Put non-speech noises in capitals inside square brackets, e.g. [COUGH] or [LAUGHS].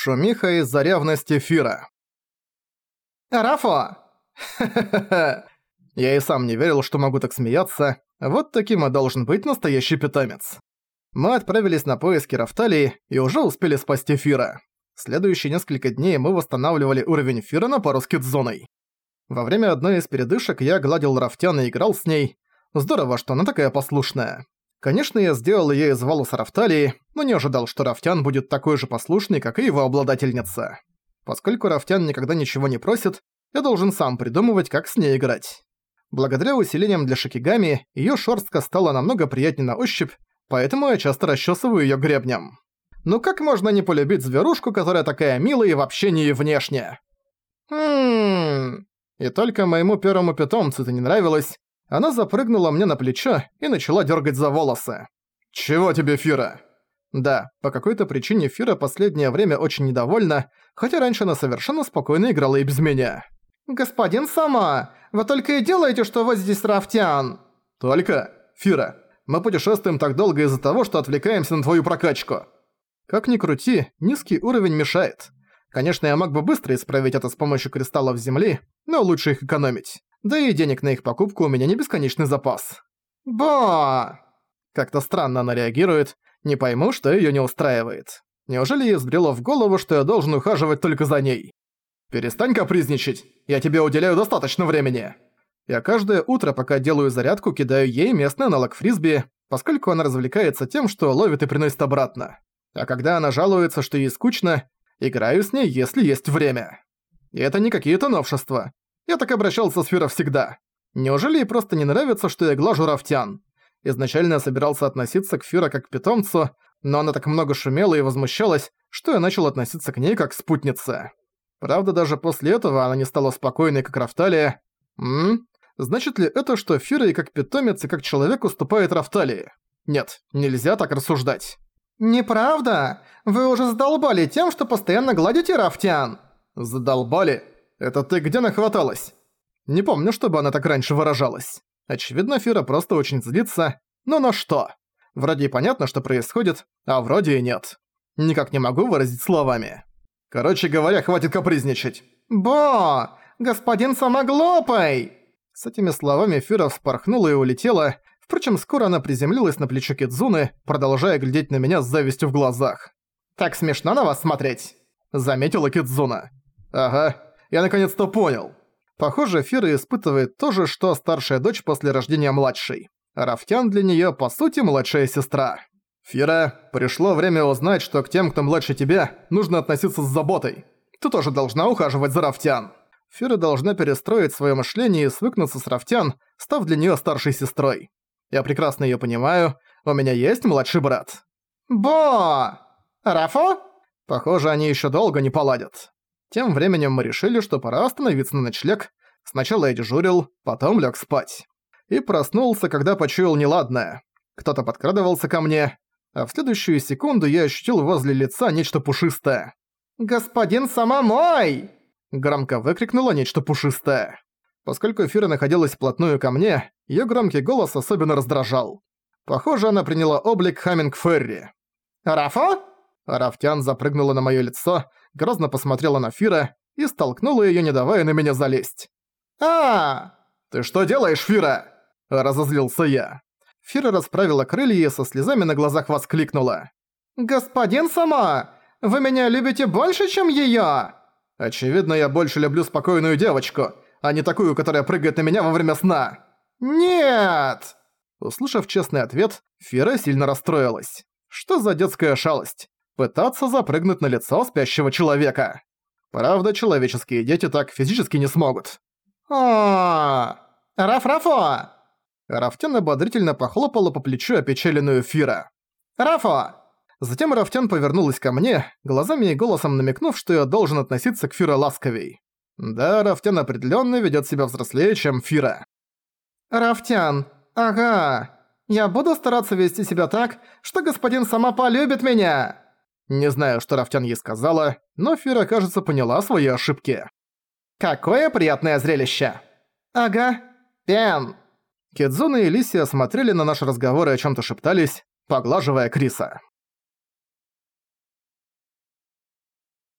Шумиха из-за ревности Фира. «Рафо!» [LAUGHS] Я и сам не верил, что могу так смеяться. Вот таким и должен быть настоящий питомец. Мы отправились на поиски Рафталии и уже успели спасти Фира. Следующие несколько дней мы восстанавливали уровень Фира на пару с Кидзоной. Во время одной из передышек я гладил Рафтян и играл с ней. Здорово, что она такая послушная. Конечно, я сделал её из волоса Рафталии, но не ожидал, что Рафтян будет такой же послушный, как и его обладательница. Поскольку Рафтян никогда ничего не просит, я должен сам придумывать, как с ней играть. Благодаря усилениям для шикигами, её шорстка стала намного приятнее на ощупь, поэтому я часто расчесываю её гребнем. Ну как можно не полюбить зверушку, которая такая милая и в общении внешне? Хм. И только моему первому питомцу это не нравилось, она запрыгнула мне на плечо и начала дергать за волосы. «Чего тебе, Фира?» Да, по какой-то причине Фира последнее время очень недовольна, хотя раньше она совершенно спокойно играла и без меня. «Господин Сама, вы только и делаете, что вот здесь Рафтян!» «Только? Фира, мы путешествуем так долго из-за того, что отвлекаемся на твою прокачку». Как ни крути, низкий уровень мешает. Конечно, я мог бы быстро исправить это с помощью кристаллов Земли, но лучше их экономить. Да и денег на их покупку у меня не бесконечный запас. Ба! Как-то странно она реагирует, не пойму, что её не устраивает. Неужели ей взбрело в голову, что я должен ухаживать только за ней? Перестань капризничать, я тебе уделяю достаточно времени. Я каждое утро, пока делаю зарядку, кидаю ей местный аналог фрисби, поскольку она развлекается тем, что ловит и приносит обратно. А когда она жалуется, что ей скучно, играю с ней, если есть время. И это не какие-то новшества. Я так обращался с Фира всегда. Неужели ей просто не нравится, что я глажу Рафтян? Изначально я собирался относиться к Фира как к питомцу, но она так много шумела и возмущалась, что я начал относиться к ней как к спутнице. Правда, даже после этого она не стала спокойной, как Рафталия. Ммм? Значит ли это, что Фира и как питомец, и как человек уступает Рафталии? Нет, нельзя так рассуждать. «Неправда! Вы уже задолбали тем, что постоянно гладите Рафтян!» «Задолбали? Это ты где нахваталась? Не помню, чтобы она так раньше выражалась. Очевидно, Фира просто очень злится. Но на что? Вроде и понятно, что происходит, а вроде и нет. Никак не могу выразить словами. Короче говоря, хватит капризничать. «Бо! Господин самоглопый!» С этими словами Фира вспорхнула и улетела, впрочем, скоро она приземлилась на плечо Кидзуны, продолжая глядеть на меня с завистью в глазах. «Так смешно на вас смотреть», — заметила Кидзуна. «Ага, я наконец-то понял. Похоже, Фира испытывает то же, что старшая дочь после рождения младшей. Рафтян для неё, по сути, младшая сестра. Фира, пришло время узнать, что к тем, кто младше тебя, нужно относиться с заботой. Ты тоже должна ухаживать за Рафтян. Фира должна перестроить своё мышление и свыкнуться с Рафтян, став для неё старшей сестрой. Я прекрасно её понимаю, у меня есть младший брат. Бо! Рафо? Похоже, они ещё долго не поладят. Тем временем мы решили, что пора остановиться на ночлег. Сначала я дежурил, потом лег спать. И проснулся, когда почуял неладное. Кто-то подкрадывался ко мне, а в следующую секунду я ощутил возле лица нечто пушистое. «Господин Самомой!» Громко выкрикнуло нечто пушистое. Поскольку Фира находилась вплотную ко мне, её громкий голос особенно раздражал. Похоже, она приняла облик Хамминг Ферри. «Рафа?» Рафтян запрыгнула на моё лицо, грозно посмотрела на Фира и столкнула её, не давая на меня залезть. а «Ты что делаешь, Фира?» – разозлился я. Фира расправила крылья и со слезами на глазах воскликнула. «Господин Сама, вы меня любите больше, чем её?» «Очевидно, я больше люблю спокойную девочку, а не такую, которая прыгает на меня во время сна». «Нет!» Услышав честный ответ, Фира сильно расстроилась. Что за детская шалость? Пытаться запрыгнуть на лицо спящего человека. Правда, человеческие дети так физически не смогут. о Раф-Рафо!» Рафтян ободрительно похлопала по плечу опечаленную Фира. «Рафо!» Затем Рафтян повернулась ко мне, глазами и голосом намекнув, что я должен относиться к Фира ласковей. Да, Рафтян определенно ведет себя взрослее, чем Фира. «Рафтян, ага. Я буду стараться вести себя так, что господин сама полюбит меня!» Не знаю, что Рафтян ей сказала, но Фира, кажется, поняла свои ошибки. «Какое приятное зрелище!» «Ага, Пен!» Кидзуна и Лисия смотрели на наш разговор и о чем то шептались, поглаживая Криса.